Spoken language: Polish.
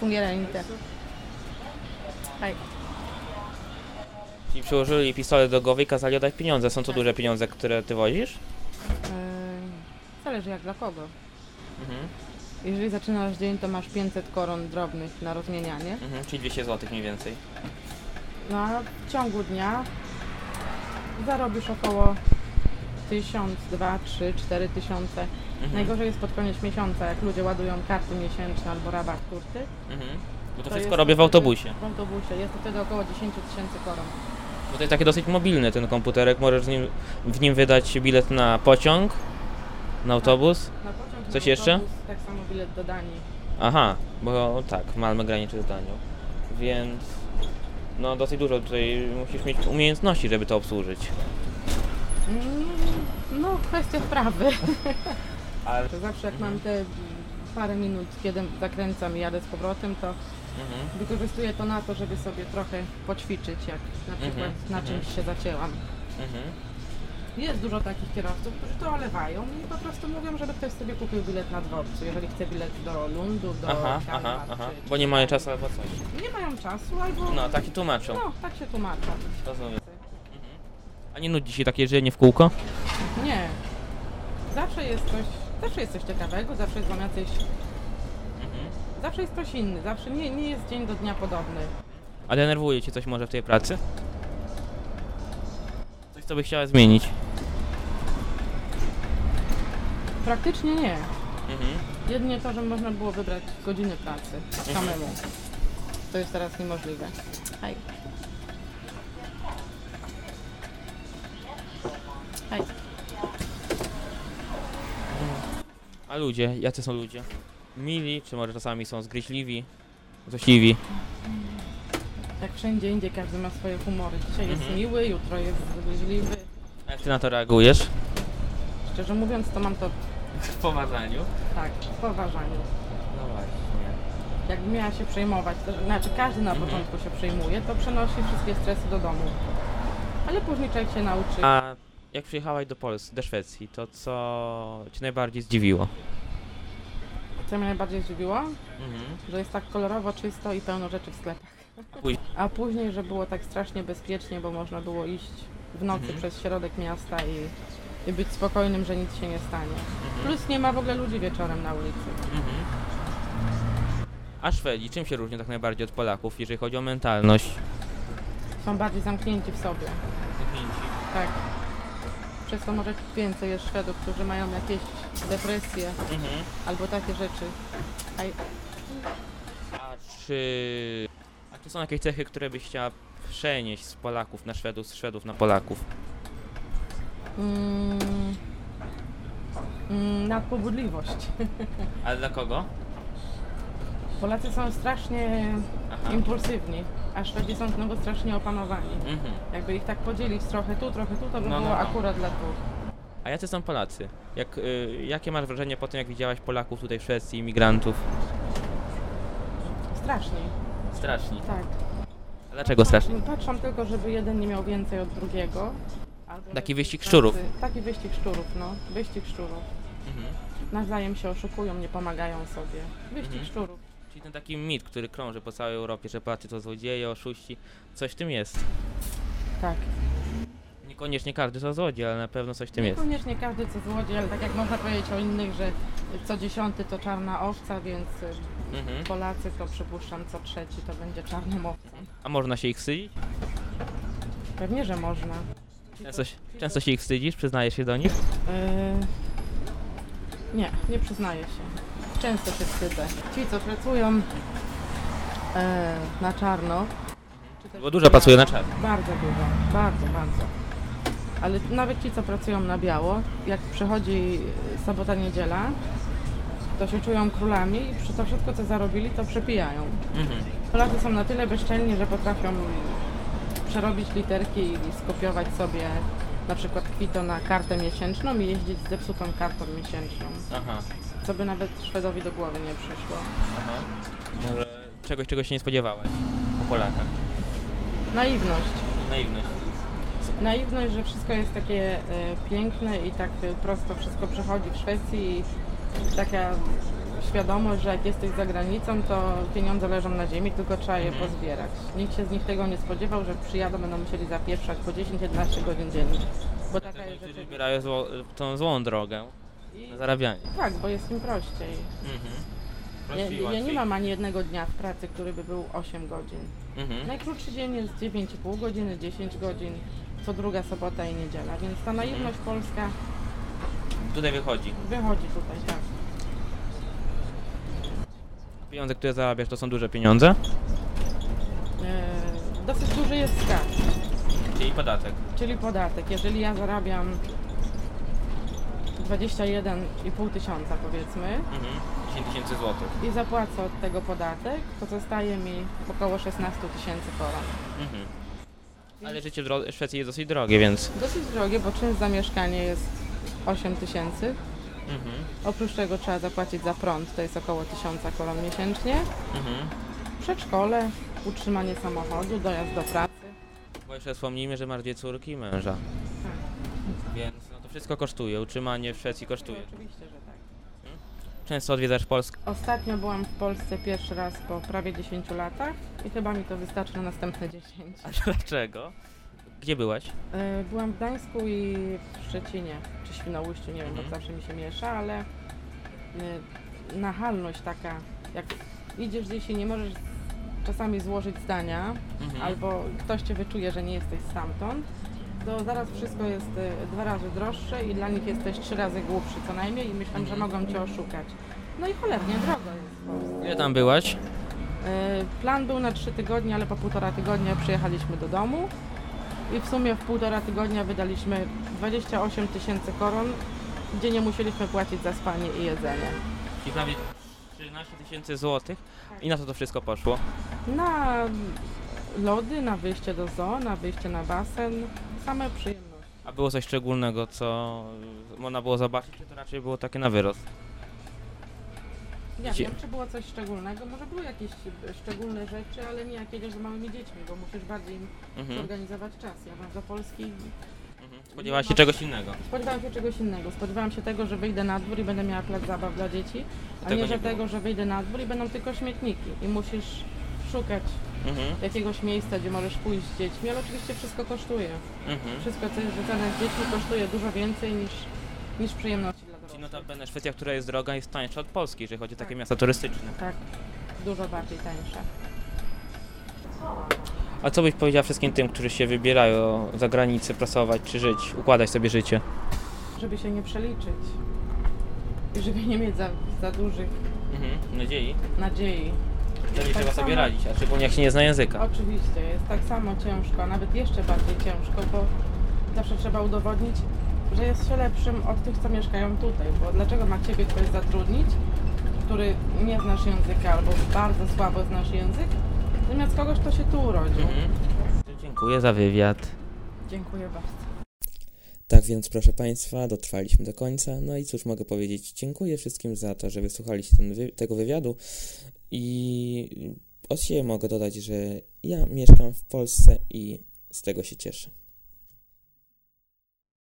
fungera inte. Hej. Ci przyłożyli pistolet do głowy i kazali oddać pieniądze. Są to duże pieniądze, które ty wozisz? Yy, Zależy jak dla kogo. Mhm. Jeżeli zaczynasz dzień, to masz 500 koron drobnych na rozmienianie. Mhm. Czyli 200 zł mniej więcej. No a w ciągu dnia zarobisz około 1000, 2, 3, 4 tysiące. Mhm. Najgorzej jest pod koniec miesiąca, jak ludzie ładują karty miesięczne albo rabat kurty. Mhm. Bo to To wszystko robię w autobusie. W autobusie. Jest to wtedy około 10 tysięcy koron. Bo to jest taki dosyć mobilny ten komputerek. Możesz z nim, w nim wydać bilet na pociąg, na autobus. Na pociąg, na Coś jeszcze? autobus, Tak samo bilet do Danii. Aha, bo tak, Malmö graniczy z Danią. Więc no dosyć dużo tutaj musisz mieć umiejętności, żeby to obsłużyć. Mm, No, kwestia wprawy. Ale... To zawsze jak mam te parę minut, kiedy zakręcam i jadę z powrotem, to Mhm. wykorzystuję to na to, żeby sobie trochę poćwiczyć, jak na przykład Mhm, na mhm. czymś się zacięłam. Mhm. Jest dużo takich kierowców, którzy to olewają i po prostu mówią, żeby ktoś sobie kupił bilet na dworcu, jeżeli chce bilet do Lundu, do Aha, Kalmar, aha, aha. czy- Bo nie mają czasu albo coś. Nie mają czasu albo... No, tak i tłumaczą. No, tak się tłumaczą. Rozumiem. Mhm. A nie nudzi się takie jeżdżenie w kółko? Nie. Zawsze jest coś, zawsze jest coś ciekawego, zawsze jest wam jacyś, Mhm. zawsze jest ktoś inny, zawsze nie, nie jest dzień do dnia podobny. A denerwuje cię coś może w tej pracy? Coś, co byś chciała zmienić? Praktycznie nie. Mhm. Jedynie to, że można było wybrać godziny pracy samemu. To jest teraz niemożliwe. Hej. Ludzie, jacy są ludzie? Mili, czy może czasami są zgryźliwi, złośliwi? Jak wszędzie indziej każdy ma swoje humory. Dzisiaj jest Mhm. miły, jutro jest zgryźliwy. A jak ty na to reagujesz? Szczerze mówiąc, to mam to W poważaniu. tak, w poważaniu. No właśnie. Jakby miała się przejmować, to znaczy każdy na Mhm. początku się przejmuje, to przenosi wszystkie stresy do domu. Ale później człowiek się nauczy. A jak przyjechałaś do Polski, do Szwecji, to co cię najbardziej zdziwiło? Co mnie najbardziej zdziwiło? Mhm. Że jest tak kolorowo, czysto i pełno rzeczy w sklepach. A później, że było tak strasznie bezpiecznie, bo można było iść w nocy Mhm. przez środek miasta i, i być spokojnym, że nic się nie stanie. Plus nie ma w ogóle ludzi wieczorem na ulicy. Mhm. A Szwedzi, czym się różnią tak najbardziej od Polaków, jeżeli chodzi o mentalność? Są bardziej zamknięci w sobie. Tak. Przez to może więcej jest Szwedów, którzy mają jakieś depresje Mhm. albo takie rzeczy. A A czy... A czy są jakieś cechy, które byś chciała przenieść z Polaków na Szwedów, z Szwedów na Polaków? Mm, mm, nadpobudliwość. Ale dla kogo? Polacy są strasznie Aha. impulsywni, a Szwedzi są znowu strasznie opanowani. Mhm. Jakby ich tak podzielić trochę tu, trochę tu, to by No, no, było no. akurat dla dwóch. A jacy są Polacy? Jak, y, jakie masz wrażenie po tym, jak widziałaś Polaków tutaj w Szwecji, imigrantów? Strasznie, Straszni. tak. A dlaczego straszni? Patrzą tylko, żeby jeden nie miał więcej od drugiego. albo Taki żeby wyścig wszyscy- szczurów. Taki wyścig szczurów, no. Wyścig szczurów. Mhm. Nawzajem się oszukują, nie pomagają sobie. Wyścig Mhm. szczurów. Czyli ten taki mit, który krąży po całej Europie, że Polacy to złodzieje, oszuści. Coś w tym jest. Tak. Niekoniecznie każdy to złodziej, ale na pewno coś w tym jest. Niekoniecznie każdy co złodziej, ale tak jak można powiedzieć o innych, że co dziesiąty to czarna owca, więc y, Mhm. Polacy to przypuszczam co trzeci to będzie czarną owcą. A można się ich wstydzić? Pewnie, że można. Często, się- często się ich wstydzisz? Przyznajesz się do nich? Yy, nie, nie przyznaję się. Często się wstydzę. Ci, co pracują yy, na czarno. czy też Bo dużo pracuje na czarno. Bardzo dużo, bardzo, bardzo. Ale nawet ci, co pracują na biało, jak przychodzi sobota, niedziela, to się czują królami i przy to wszystko, co zarobili, to przepijają. Mhm. Polacy są na tyle bezczelni, że potrafią przerobić literki i skopiować sobie na przykład kwito na kartę miesięczną i jeździć z zepsutą kartą miesięczną. Aha. Co by nawet Szwedowi do głowy nie przyszło. Aha. Może czegoś, czego się nie spodziewałaś po Polakach. Naiwność. Naiwność. Naiwność, że wszystko jest takie e, piękne i tak e, prosto wszystko przechodzi w Szwecji i taka świadomość, że jak jesteś za granicą, to pieniądze leżą na ziemi, tylko trzeba je Mhm. pozbierać. Nikt się z nich tego nie spodziewał, że przyjadą, będą musieli zapieprzać po 10-11 godzin dziennie. Bo taka jest rzeczywistość. wybierają zło, tą złą drogę I- na zarabianie. Tak, bo jest im prościej. Mhm. Ja, Prościej ja nie łatwiej. mam ani jednego dnia w pracy, który by był 8 godzin. Mhm. Najkrótszy dzień jest 9,5 godziny, 10 godzin, co druga sobota i niedziela, więc ta naiwność polska Tutaj wychodzi. wychodzi tutaj, tak. Pieniądze, które zarabiasz, to są duże pieniądze, E, dosyć duży jest skarb, czyli podatek. czyli podatek. Jeżeli ja zarabiam 21,5 tysiąca powiedzmy Mhm. 10 tysięcy złotych. i zapłacę od tego podatek, to zostaje mi około 16 tysięcy koron. Mhm. Ale życie w Szwecji jest dosyć drogie, więc... Dosyć drogie, bo czynsz za mieszkanie jest 8 tysięcy. Mhm. Oprócz tego trzeba zapłacić za prąd, to jest około 1000 koron miesięcznie. Mhm. Przedszkole, utrzymanie samochodu, dojazd do pracy. Bo jeszcze wspomnijmy, że masz dwie córki i męża. Więc no to wszystko kosztuje, utrzymanie w Szwecji kosztuje. Oczywiście, że tak. Często odwiedzasz Polskę? Ostatnio byłam w Polsce pierwszy raz po prawie 10 latach i chyba mi to wystarczy na następne 10. A dlaczego? Gdzie byłaś? E, Byłam w Gdańsku i w Szczecinie, czy Świnoujściu, nie wiem, Mhm. bo zawsze mi się miesza, ale e, nachalność taka, jak idziesz gdzieś i nie możesz czasami złożyć zdania, Mhm. albo ktoś cię wyczuje, że nie jesteś stamtąd, to zaraz wszystko jest e, dwa razy droższe i dla nich jesteś trzy razy głupszy co najmniej i myślą, że Mhm. mogą cię oszukać. No i cholernie drogo jest w Polsce. Ile tam byłaś? E, Plan był na trzy tygodnie, ale po półtora tygodnia przyjechaliśmy do domu i w sumie w półtora tygodnia wydaliśmy 28 tysięcy koron, gdzie nie musieliśmy płacić za spanie i jedzenie. Czyli prawie 13 tysięcy złotych. I na co to wszystko poszło? Na lody, na wyjście do zoo, na wyjście na basen, same przyjemności. A było coś szczególnego, co można było zobaczyć, czy to raczej było takie na wyrost? Nie Dzie- wiem, czy było coś szczególnego, może były jakieś szczególne rzeczy, ale nie jak jedziesz z małymi dziećmi, bo musisz bardziej im Mhm. zorganizować czas. Ja wam do Polski Mhm. Spodziewałaś się czegoś innego. Spodziewałam się czegoś innego. Spodziewałam się tego, że wyjdę na dwór i będę miała plac zabaw dla dzieci, a Tego nie, nie że było. tego, że wyjdę na dwór i będą tylko śmietniki i musisz szukać Mhm. jakiegoś miejsca, gdzie możesz pójść z dziećmi, ale oczywiście wszystko kosztuje. Mhm. Wszystko, co jest związane z dziećmi, kosztuje dużo więcej niż, niż przyjemności dla Czyli dorosłych. notabene Szwecja, która jest droga, jest tańsza od Polski, jeżeli chodzi o takie Tak. miasta turystyczne. Tak, dużo bardziej tańsze. A co byś powiedziała wszystkim tym, którzy się wybierają za granicę pracować czy żyć, układać sobie życie? Żeby się nie przeliczyć i żeby nie mieć za, za dużych Mhm. Nadziei. nadziei. Wtedy Tak trzeba sobie samo- radzić, a szczególnie jak się nie zna języka. Oczywiście, jest tak samo ciężko, a nawet jeszcze bardziej ciężko, bo zawsze trzeba udowodnić, że jest się lepszym od tych, co mieszkają tutaj. Bo dlaczego ma Ciebie ktoś zatrudnić, który nie znasz języka albo bardzo słabo znasz język, zamiast kogoś, kto się tu urodził. Mhm. Dziękuję za wywiad. Dziękuję bardzo. Tak więc, proszę Państwa, dotrwaliśmy do końca. No i cóż mogę powiedzieć? Dziękuję wszystkim za to, że wysłuchaliście ten wy- tego wywiadu. I od siebie mogę dodać, że ja mieszkam w Polsce i z tego się cieszę.